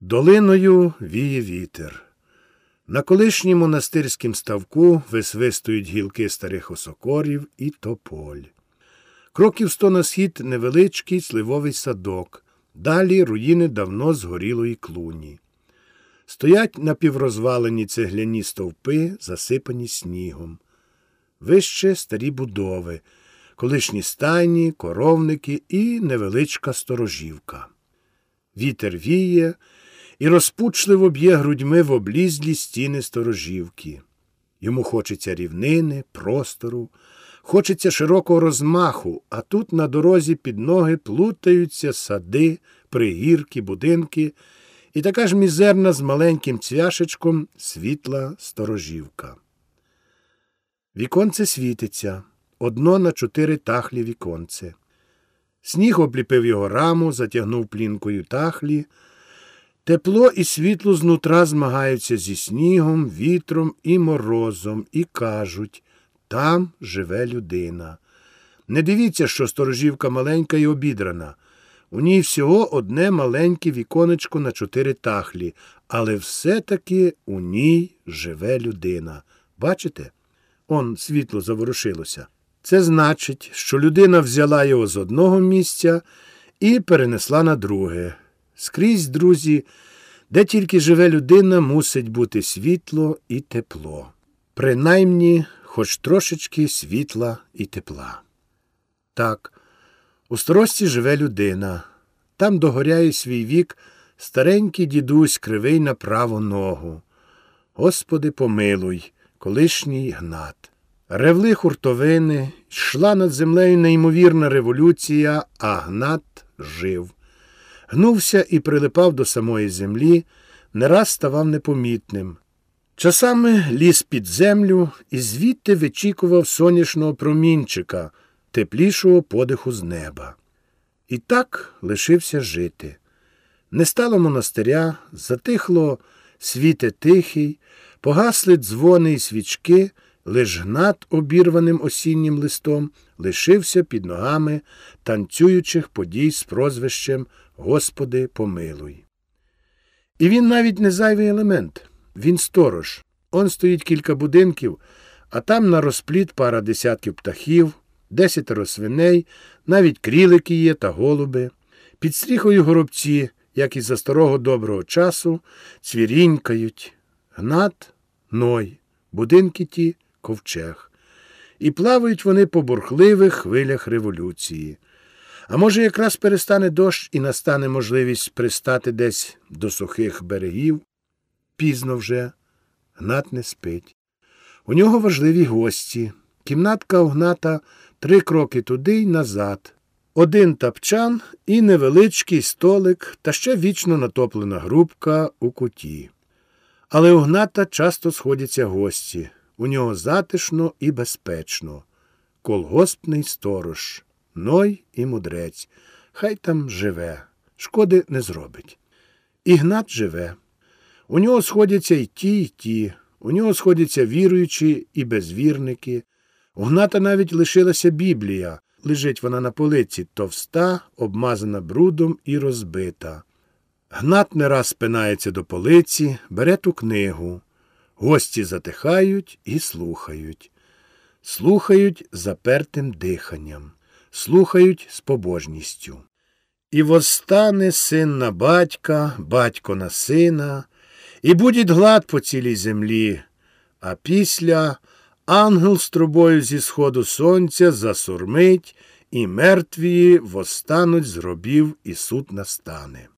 Долиною віє вітер. На колишнім монастирськім ставку висвистують гілки старих осокорів і тополь. Кроків сто на схід невеличкий сливовий садок, далі руїни давно згорілої клуні. Стоять напіврозвалені цегляні стовпи, засипані снігом. Вище старі будови, колишні стайні, коровники і невеличка сторожівка. Вітер віє і розпучливо б'є грудьми в облізлі стіни сторожівки. Йому хочеться рівнини, простору, хочеться широкого розмаху, а тут на дорозі під ноги плутаються сади, пригірки, будинки і така ж мізерна з маленьким цвяшечком світла сторожівка. Віконце світиться, одно на чотири тахлі віконце. Сніг обліпив його раму, затягнув плінкою тахлі. Тепло і світло знутра змагаються зі снігом, вітром і морозом, і кажуть там живе людина. Не дивіться, що сторожівка маленька і обідрана. У ній всього одне маленьке віконечко на чотири тахлі, але все-таки у ній живе людина. Бачите? Он світло заворушилося. Це значить, що людина взяла його з одного місця і перенесла на друге. Скрізь, друзі, де тільки живе людина, мусить бути світло і тепло. Принаймні, хоч трошечки світла і тепла. Так, у старості живе людина. Там догоряє свій вік старенький дідусь кривий на праву ногу. Господи, помилуй, колишній гнат. Ревли хуртовини, йшла над землею неймовірна революція, а гнат жив. Гнувся і прилипав до самої землі, не раз ставав непомітним. Часами ліз під землю і звідти вичікував сонячного промінчика, теплішого подиху з неба. І так лишився жити. Не стало монастиря, затихло світе тихий, погасли дзвони й свічки, лиш гнат обірваним осіннім листом лишився під ногами танцюючих подій з прозвищем Господи, помилуй. І він навіть не зайвий елемент, він сторож. Он стоїть кілька будинків, а там на розпліт пара десятків птахів, десятеро свиней, навіть крілики є та голуби. Під стріхою горобці, як і за старого доброго часу, цвірінькають. Гнат ной, будинки ті ковчег. І плавають вони по бурхливих хвилях революції. А може, якраз перестане дощ і настане можливість пристати десь до сухих берегів? Пізно вже, гнат не спить. У нього важливі гості. Кімнатка огната три кроки туди й назад. Один тапчан і невеличкий столик, та ще вічно натоплена грубка у куті. Але у гната часто сходяться гості. У нього затишно і безпечно. Колгоспний сторож, ной і мудрець. Хай там живе, шкоди не зробить. Ігнат живе. У нього сходяться й ті, й ті, у нього сходяться віруючі і безвірники. У Гната навіть лишилася Біблія. Лежить вона на полиці товста, обмазана брудом і розбита. Гнат не раз спинається до полиці, бере ту книгу. Гості затихають і слухають. Слухають запертим диханням, слухають з побожністю. І восстане син на батька, батько на сина, і буде глад по цілій землі, а після ангел з трубою зі сходу сонця засурмить, і мертвії восстануть з гробів, і суд настане.